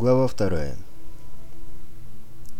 Глава вторая.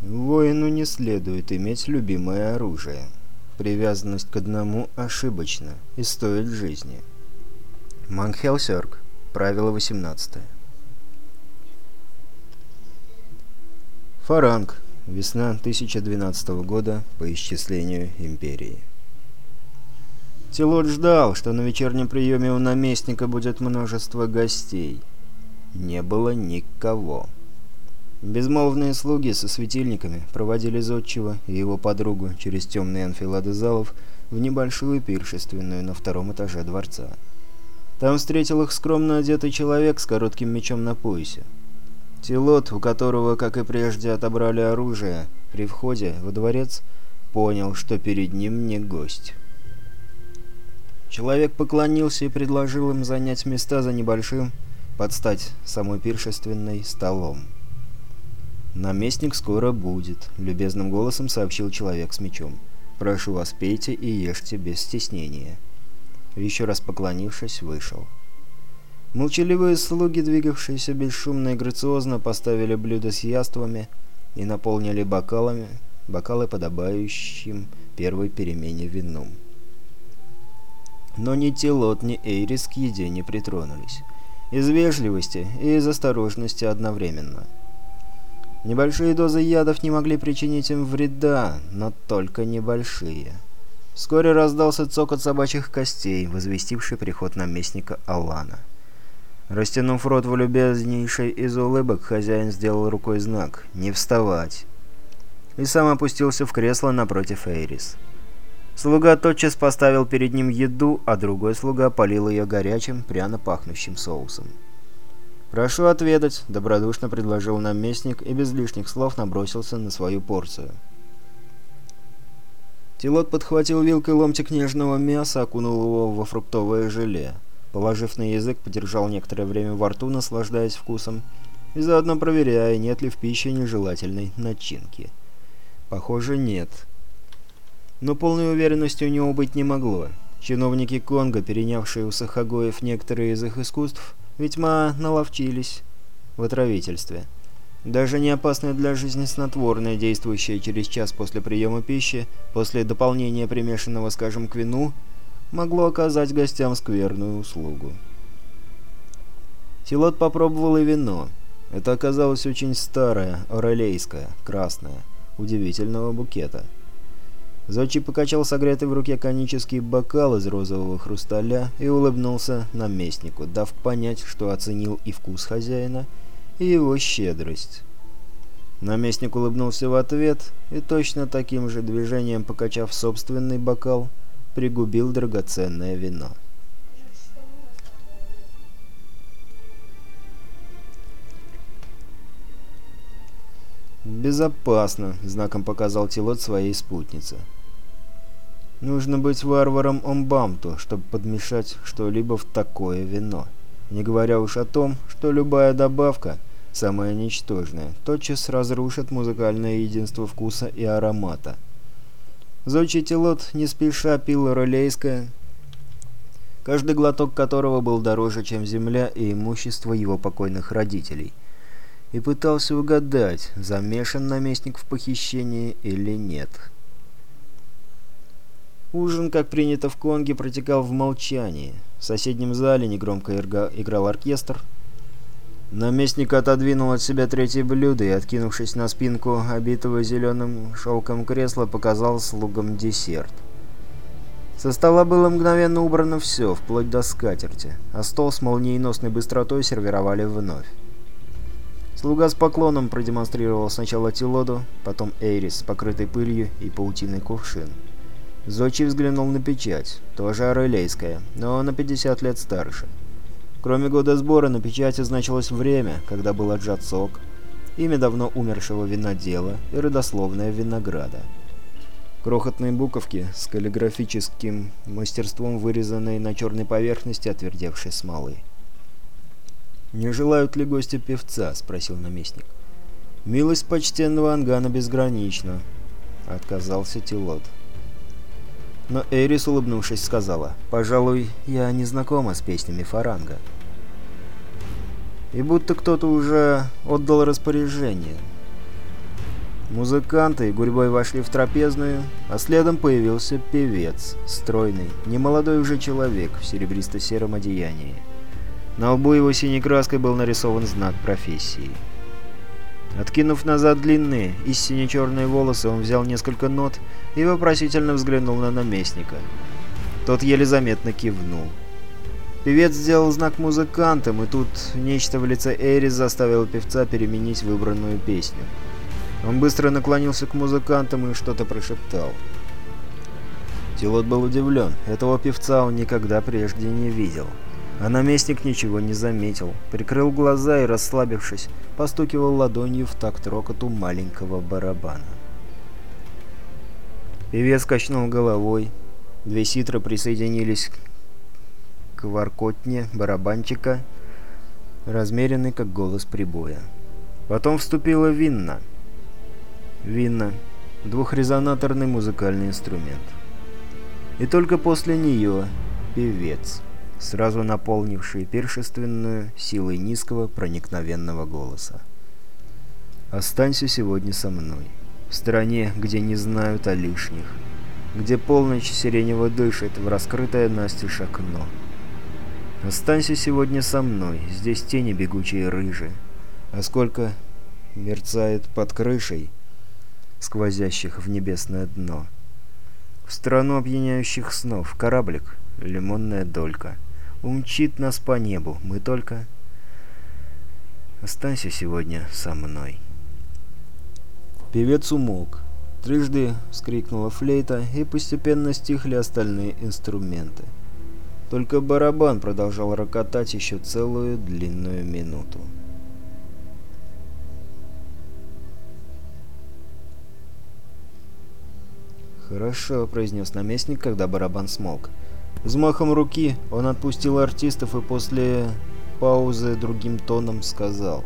Воину не следует иметь любимое оружие. Привязанность к одному ошибочна и стоит жизни. Мангхелсерк. Правило 18. Фаранг. Весна 1012 года по исчислению Империи. Тилот ждал, что на вечернем приеме у наместника будет множество гостей – не было никого. Безмолвные слуги со светильниками проводили Зодчего и его подругу через темные анфилады залов в небольшую пиршественную на втором этаже дворца. Там встретил их скромно одетый человек с коротким мечом на поясе. Тилот, у которого, как и прежде, отобрали оружие, при входе во дворец понял, что перед ним не гость. Человек поклонился и предложил им занять места за небольшим, под стать самой пиршественной столом. «Наместник скоро будет», — любезным голосом сообщил человек с мечом. «Прошу вас, пейте и ешьте без стеснения». Еще раз поклонившись, вышел. Молчаливые слуги, двигавшиеся бесшумно и грациозно, поставили блюда с яствами и наполнили бокалами, бокалы подобающим первой перемене вином. Но ни Телот, ни Эйрис к еде не притронулись. Из вежливости и из осторожности одновременно. Небольшие дозы ядов не могли причинить им вреда, но только небольшие. Вскоре раздался цокот собачьих костей, возвестивший приход наместника Алана. Растянув рот в любезнейшей из улыбок, хозяин сделал рукой знак «Не вставать!» и сам опустился в кресло напротив Эйрис. Слуга тотчас поставил перед ним еду, а другой слуга полил ее горячим, пряно пахнущим соусом. «Прошу отведать», — добродушно предложил наместник и без лишних слов набросился на свою порцию. Тилот подхватил вилкой ломтик нежного мяса, окунул его во фруктовое желе. Положив на язык, подержал некоторое время во рту, наслаждаясь вкусом, и заодно проверяя, нет ли в пище нежелательной начинки. Похоже, нет. Но полной уверенности у него быть не могло. Чиновники Конго, перенявшие у Сахагоев некоторые из их искусств, весьма наловчились в отравительстве. Даже не опасное для жизни снотворное, действующее через час после приема пищи, после дополнения примешанного, скажем, к вину, могло оказать гостям скверную услугу. Силот попробовал и вино. Это оказалось очень старое, орелейское, красное, удивительного букета. Зодчий покачал согретый в руке конический бокал из розового хрусталя и улыбнулся наместнику, дав понять, что оценил и вкус хозяина, и его щедрость. Наместник улыбнулся в ответ и точно таким же движением, покачав собственный бокал, пригубил драгоценное вино. «Безопасно», — знаком показал Тилот своей спутнице. Нужно быть варваром Омбамту, чтобы подмешать что-либо в такое вино. Не говоря уж о том, что любая добавка, самая ничтожная, тотчас разрушит музыкальное единство вкуса и аромата. Зодчий Телот не спеша пил ролейское, каждый глоток которого был дороже, чем земля и имущество его покойных родителей, и пытался угадать, замешан наместник в похищении или нет. Ужин, как принято в Конге, протекал в молчании. В соседнем зале негромко играл оркестр. Наместник отодвинул от себя третье блюдо и, откинувшись на спинку обитого зеленым шелком кресла, показал слугам десерт. Со стола было мгновенно убрано все, вплоть до скатерти, а стол с молниеносной быстротой сервировали вновь. Слуга с поклоном продемонстрировал сначала Тилоду, потом Эйрис с покрытой пылью и паутиной кувшин. Зочи взглянул на печать, тоже орелейская, но на 50 лет старше. Кроме года сбора на печати значилось время, когда был отжат сок, имя давно умершего винодела и родословная винограда. Крохотные буковки с каллиграфическим мастерством, вырезанные на черной поверхности отвердевшей смолы. «Не желают ли гости певца?» — спросил наместник. «Милость почтенного Ангана безгранична», — отказался Тилот. Но Эрис, улыбнувшись, сказала, «Пожалуй, я не знакома с песнями Фаранга». и будто кто-то уже отдал распоряжение. Музыканты гурьбой вошли в трапезную, а следом появился певец, стройный, немолодой уже человек в серебристо-сером одеянии. На лбу его синей краской был нарисован знак профессии. Откинув назад длинные и сине-черные волосы, он взял несколько нот и вопросительно взглянул на наместника. Тот еле заметно кивнул. Певец сделал знак музыкантам, и тут нечто в лице Эрис заставило певца переменить выбранную песню. Он быстро наклонился к музыкантам и что-то прошептал. Тилот был удивлен. Этого певца он никогда прежде не видел. А наместник ничего не заметил. Прикрыл глаза и, расслабившись, постукивал ладонью в такт рокоту маленького барабана. Певец качнул головой. Две ситры присоединились к воркотне барабанчика, размеренный как голос прибоя. Потом вступила Винна. Винна — двухрезонаторный музыкальный инструмент. И только после нее певец, сразу наполнивший пиршественную силой низкого проникновенного голоса. «Останься сегодня со мной, в стране, где не знают о лишних, где полночь сиренево дышит в раскрытое настежь окно. Останься сегодня со мной, здесь тени бегучие рыжие, а сколько мерцает под крышей, сквозящих в небесное дно. В страну опьяняющих снов кораблик, лимонная долька. Умчит нас по небу, мы только... Останься сегодня со мной. Певец умолк. Трижды вскрикнула флейта, и постепенно стихли остальные инструменты. Только барабан продолжал рокотать еще целую длинную минуту. «Хорошо», — произнес наместник, когда барабан смолк. Взмахом руки он отпустил артистов и после паузы другим тоном сказал.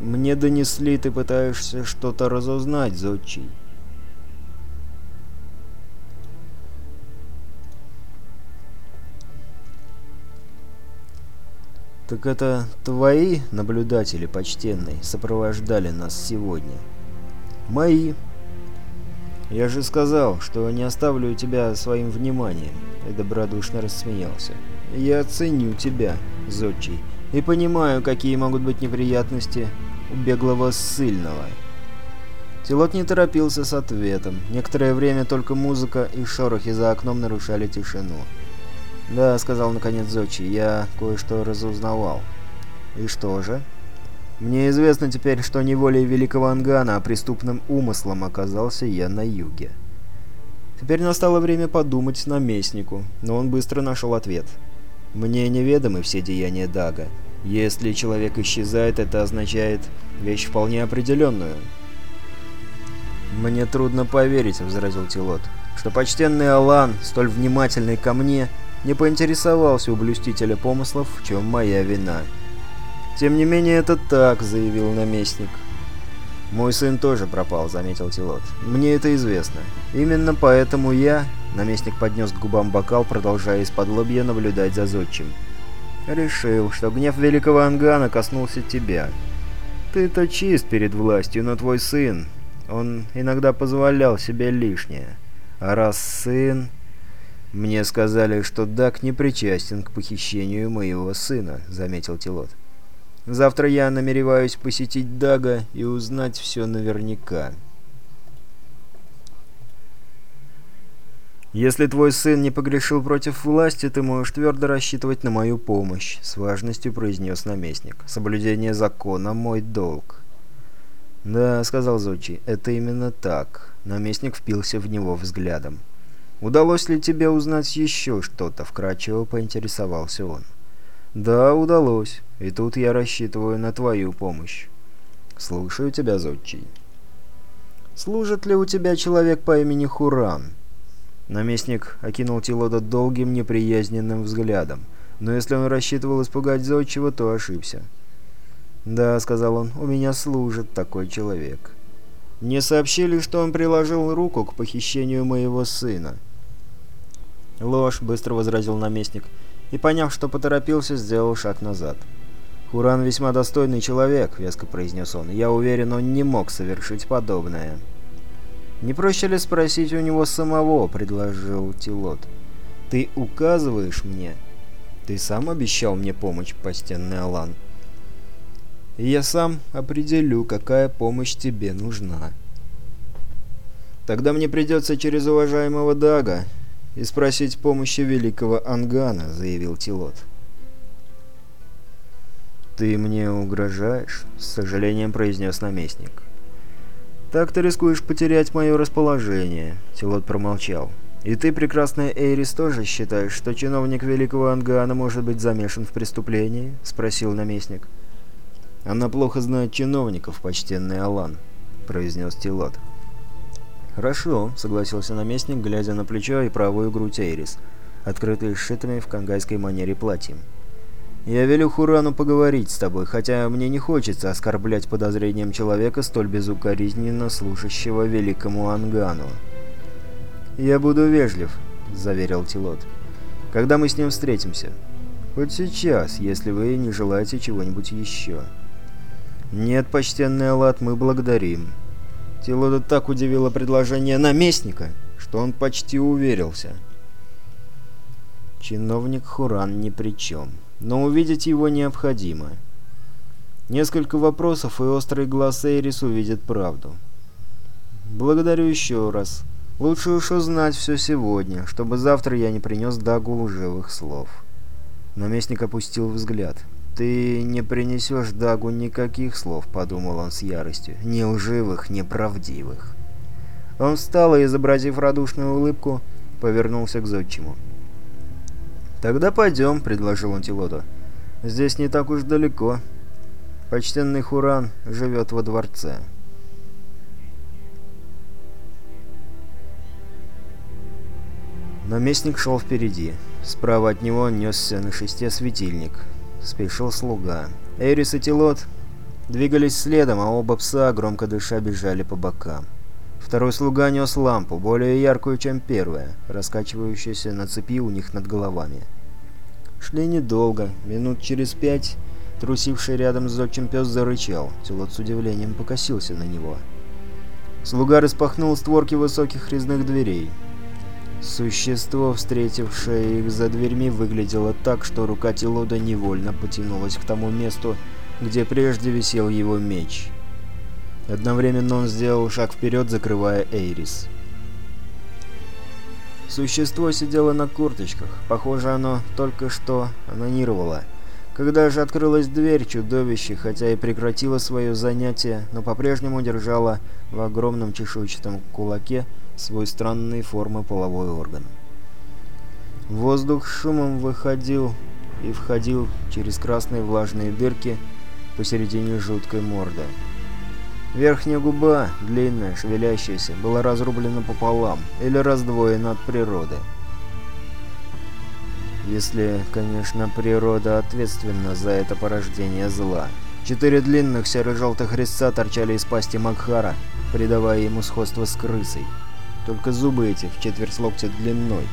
«Мне донесли, ты пытаешься что-то разузнать, Зодчий». «Так это твои наблюдатели, почтенный, сопровождали нас сегодня?» «Мои», «Я же сказал, что не оставлю тебя своим вниманием», — и добродушно рассмеялся. «Я ценю тебя, Зодчий, и понимаю, какие могут быть неприятности у беглого ссыльного». Тилот не торопился с ответом. Некоторое время только музыка и шорохи за окном нарушали тишину. «Да», — сказал наконец Зодчий, — «я кое-что разузнавал». «И что же?» Мне известно теперь, что не волей великого Ангана, а преступным умыслом оказался я на юге. Теперь настало время подумать наместнику, но он быстро нашел ответ. Мне неведомы все деяния Дага. Если человек исчезает, это означает вещь вполне определенную. «Мне трудно поверить», — возразил Тилот, — «что почтенный Алан, столь внимательный ко мне, не поинтересовался у блюстителя помыслов, в чем моя вина». «Тем не менее, это так», — заявил наместник. «Мой сын тоже пропал», — заметил Тилот. «Мне это известно. Именно поэтому я...» — наместник поднес к губам бокал, продолжая из-под лобья наблюдать за зодчим. «Решил, что гнев великого Ангана коснулся тебя. Ты-то чист перед властью, но твой сын... Он иногда позволял себе лишнее. А раз сын... Мне сказали, что Дак не причастен к похищению моего сына», — заметил Тилот. Завтра я намереваюсь посетить Дага и узнать все наверняка. «Если твой сын не погрешил против власти, ты можешь твердо рассчитывать на мою помощь», — с важностью произнес наместник. «Соблюдение закона — мой долг». «Да», — сказал Зочи, — «это именно так». Наместник впился в него взглядом. «Удалось ли тебе узнать еще что-то?» — вкратчиво поинтересовался он. «Да, удалось. И тут я рассчитываю на твою помощь. Слушаю тебя, Зодчий». «Служит ли у тебя человек по имени Хуран?» Наместник окинул Тилода долгим неприязненным взглядом, но если он рассчитывал испугать Зодчего, то ошибся. «Да», — сказал он, — «у меня служит такой человек». «Мне сообщили, что он приложил руку к похищению моего сына». «Ложь», — быстро возразил наместник, — и, поняв, что поторопился, сделал шаг назад. «Хуран весьма достойный человек», — веско произнес он. «Я уверен, он не мог совершить подобное». «Не проще ли спросить у него самого?» — предложил Тилот. «Ты указываешь мне?» «Ты сам обещал мне помощь, постенный Алан?» «И я сам определю, какая помощь тебе нужна». «Тогда мне придется через уважаемого Дага и спросить помощи великого Ангана», — заявил Тилот. «Ты мне угрожаешь?» — с сожалением произнес наместник. «Так ты рискуешь потерять мое расположение», — Тилот промолчал. «И ты, прекрасная Эйрис, тоже считаешь, что чиновник Великого Ангана может быть замешан в преступлении?» — спросил наместник. «Она плохо знает чиновников, почтенный Алан», — произнес Тилот. «Хорошо», — согласился наместник, глядя на плечо и правую грудь Эйрис, открытые сшитыми в кангайской манере платьем. «Я велю Хурану поговорить с тобой, хотя мне не хочется оскорблять подозрением человека, столь безукоризненно слушающего великому Ангану». «Я буду вежлив», — заверил Тилот. «Когда мы с ним встретимся?» «Хоть сейчас, если вы не желаете чего-нибудь еще». «Нет, почтенный Аллат, мы благодарим». Тилода так удивило предложение наместника, что он почти уверился. Чиновник Хуран ни при чем, но увидеть его необходимо. Несколько вопросов, и острый глаз Эйрис увидит правду. «Благодарю еще раз. Лучше уж узнать все сегодня, чтобы завтра я не принес Дагу лживых слов». Наместник опустил взгляд. «Ты не принесешь Дагу никаких слов», — подумал он с яростью. «Ни лживых, ни правдивых». Он встал и, изобразив радушную улыбку, повернулся к зодчему. «Тогда пойдем», — предложил он Тилоту. «Здесь не так уж далеко. Почтенный Хуран живет во дворце». Наместник шел впереди. Справа от него несся на шесте светильник — спешил слуга. Эрис и Тилот двигались следом, а оба пса, громко дыша, бежали по бокам. Второй слуга нес лампу, более яркую, чем первая, раскачивающуюся на цепи у них над головами. Шли недолго, минут через пять трусивший рядом с зодчим пес зарычал. Тилот с удивлением покосился на него. Слуга распахнул створки высоких резных дверей. Существо, встретившее их за дверьми, выглядело так, что рука Тилода невольно потянулась к тому месту, где прежде висел его меч. Одновременно он сделал шаг вперед, закрывая Эйрис. Существо сидело на курточках. Похоже, оно только что анонировало. Когда же открылась дверь, чудовище, хотя и прекратило свое занятие, но по-прежнему держало в огромном чешуйчатом кулаке свой странной формы половой орган. Воздух шумом выходил и входил через красные влажные дырки посередине жуткой морды. Верхняя губа, длинная, шевелящаяся, была разрублена пополам или раздвоена от природы. Если, конечно, природа ответственна за это порождение зла. Четыре длинных серо-желтых резца торчали из пасти Макхара, придавая ему сходство с крысой. Только зубы эти в четверть локтя длиной.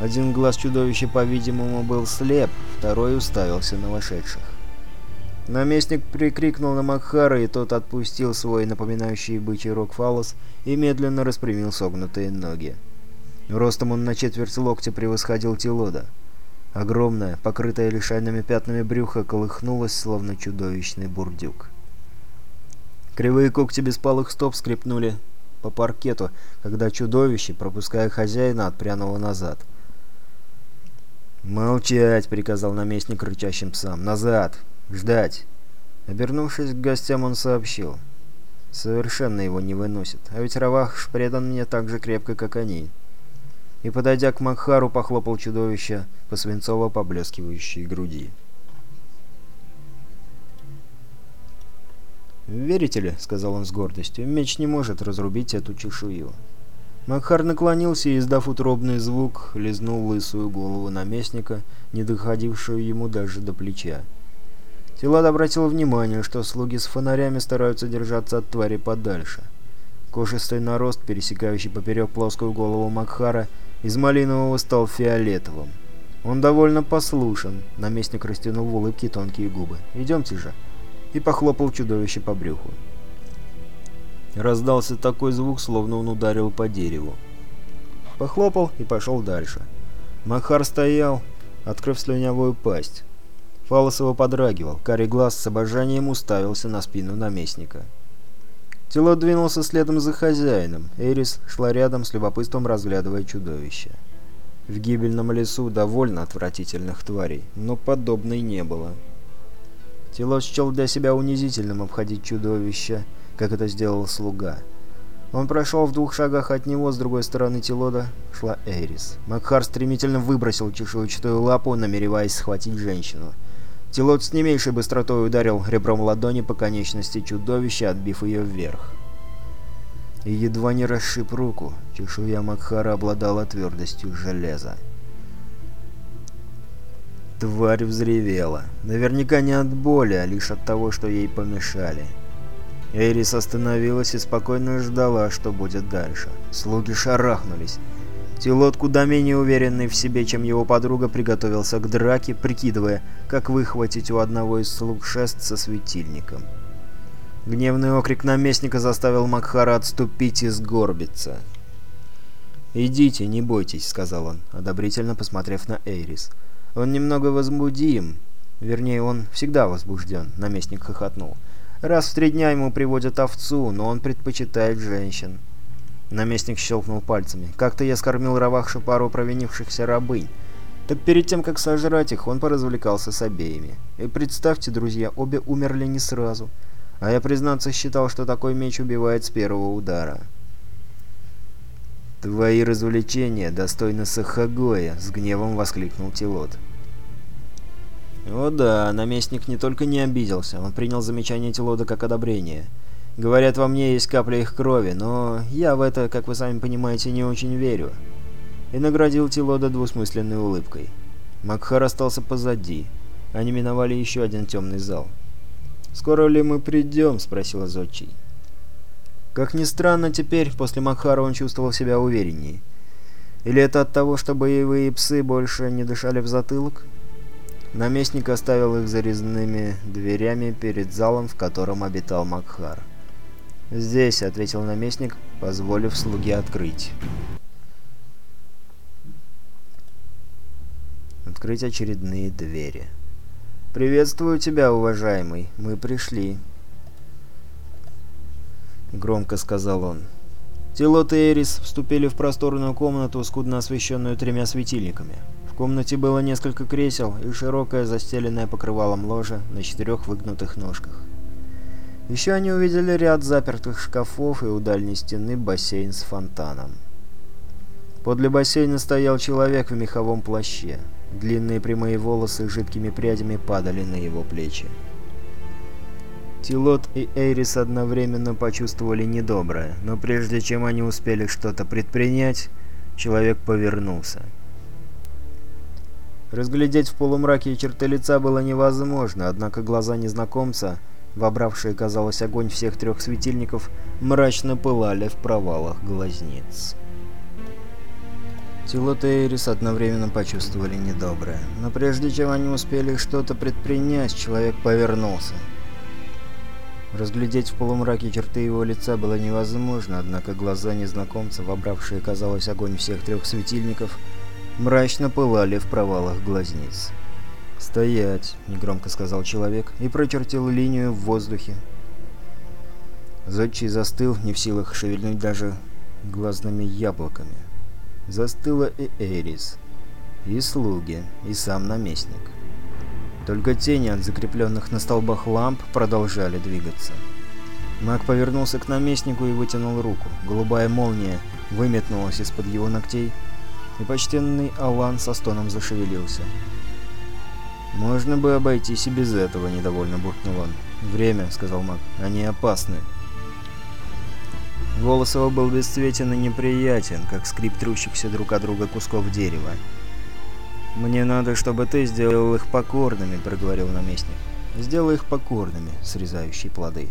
Один глаз чудовища, по-видимому, был слеп, второй уставился на вошедших. Наместник прикрикнул на Макхара, и тот отпустил свой напоминающий бычий рог фалос и медленно распрямил согнутые ноги. Ростом он на четверть локтя превосходил Тилода. Огромное, покрытое лишайными пятнами брюхо, колыхнулось, словно чудовищный бурдюк. Кривые когти беспалых стоп скрипнули по паркету, когда чудовище, пропуская хозяина, отпрянуло назад. «Молчать!» — приказал наместник рычащим псам. «Назад! Ждать!» Обернувшись к гостям, он сообщил. «Совершенно его не выносит. А ведь Равах предан мне так же крепко, как они». И, подойдя к Макхару, похлопал чудовище по свинцово поблескивающей груди. «Верите ли?» — сказал он с гордостью. «Меч не может разрубить эту чешую». Макхар наклонился и, издав утробный звук, лизнул лысую голову наместника, не доходившую ему даже до плеча. Тилад обратил внимание, что слуги с фонарями стараются держаться от твари подальше. Кожистый нарост, пересекающий поперек плоскую голову Макхара, из малинового стал фиолетовым. «Он довольно послушен», — наместник растянул в улыбке тонкие губы. «Идемте же». И похлопал чудовище по брюху. Раздался такой звук, словно он ударил по дереву. Похлопал и пошел дальше. Махар стоял, открыв слюнявую пасть. Фалос его подрагивал, карий глаз с обожанием уставился на спину наместника. Тело двинулся следом за хозяином. Эрис шла рядом с любопытством, разглядывая чудовище. В гибельном лесу довольно отвратительных тварей, но подобной не было. Тело счел для себя унизительным обходить чудовище, как это сделал слуга. Он прошел в двух шагах от него, с другой стороны Телода шла Эрис. Макхар стремительно выбросил чешуйчатую лапу, намереваясь схватить женщину. Телот с не меньшей быстротой ударил ребром ладони по конечности чудовища, отбив ее вверх. И едва не расшиб руку, чешуя Макхара обладала твердостью железа. Тварь взревела. Наверняка не от боли, а лишь от того, что ей помешали. Эрис остановилась и спокойно ждала, что будет дальше. Слуги шарахнулись. Тилот, куда менее уверенный в себе, чем его подруга, приготовился к драке, прикидывая, как выхватить у одного из слуг шест со светильником. Гневный окрик наместника заставил Макхара отступить и сгорбиться. «Идите, не бойтесь», — сказал он, одобрительно посмотрев на Эйрис. «Он немного возбудим. Вернее, он всегда возбужден», — наместник хохотнул. Раз в три дня ему приводят овцу, но он предпочитает женщин. Наместник щелкнул пальцами. Как-то я скормил Равахшу пару провинившихся рабынь. Так перед тем, как сожрать их, он поразвлекался с обеими. И представьте, друзья, обе умерли не сразу. А я, признаться, считал, что такой меч убивает с первого удара. «Твои развлечения достойны Сахагоя!» — с гневом воскликнул Тилот. О да, наместник не только не обиделся, он принял замечание Тилода как одобрение. Говорят, во мне есть капля их крови, но я в это, как вы сами понимаете, не очень верю. И наградил Тилода двусмысленной улыбкой. Макхар остался позади. Они миновали еще один темный зал. «Скоро ли мы придем?» — спросила Зодчий. Как ни странно, теперь, после Макхара, он чувствовал себя увереннее. Или это от того, что боевые псы больше не дышали в затылок? Наместник оставил их зарезанными дверями перед залом, в котором обитал Макхар. «Здесь», — ответил наместник, позволив слуге открыть. Открыть очередные двери. «Приветствую тебя, уважаемый. Мы пришли». Громко сказал он. Тилот и Эрис вступили в просторную комнату, скудно освещенную тремя светильниками комнате было несколько кресел и широкое застеленное покрывалом ложе на четырех выгнутых ножках. Еще они увидели ряд запертых шкафов и у дальней стены бассейн с фонтаном. Подле бассейна стоял человек в меховом плаще. Длинные прямые волосы жидкими прядями падали на его плечи. Тилот и Эйрис одновременно почувствовали недоброе, но прежде чем они успели что-то предпринять, человек повернулся. Разглядеть в полумраке черты лица было невозможно, однако глаза незнакомца, вобравшие, казалось, огонь всех трех светильников, мрачно пылали в провалах глазниц. Тилот и Эрис одновременно почувствовали недоброе, но прежде чем они успели что-то предпринять, человек повернулся. Разглядеть в полумраке черты его лица было невозможно, однако глаза незнакомца, вобравшие, казалось, огонь всех трех светильников, мрачно пылали в провалах глазниц. «Стоять!» — негромко сказал человек и прочертил линию в воздухе. Зодчий застыл, не в силах шевельнуть даже глазными яблоками. Застыла и Эрис, и слуги, и сам наместник. Только тени от закрепленных на столбах ламп продолжали двигаться. Маг повернулся к наместнику и вытянул руку. Голубая молния выметнулась из-под его ногтей и почтенный Алан со стоном зашевелился. «Можно бы обойтись и без этого», — недовольно буркнул он. «Время», — сказал маг. «Они опасны». Голос его был бесцветен и неприятен, как скрип трущихся друг от друга кусков дерева. «Мне надо, чтобы ты сделал их покорными», — проговорил наместник. «Сделай их покорными, срезающие плоды».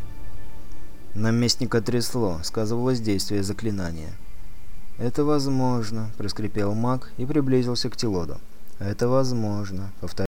Наместника трясло, сказывалось действие заклинания. «Это возможно», — проскрипел маг и приблизился к Тилоду. «Это возможно», — повторил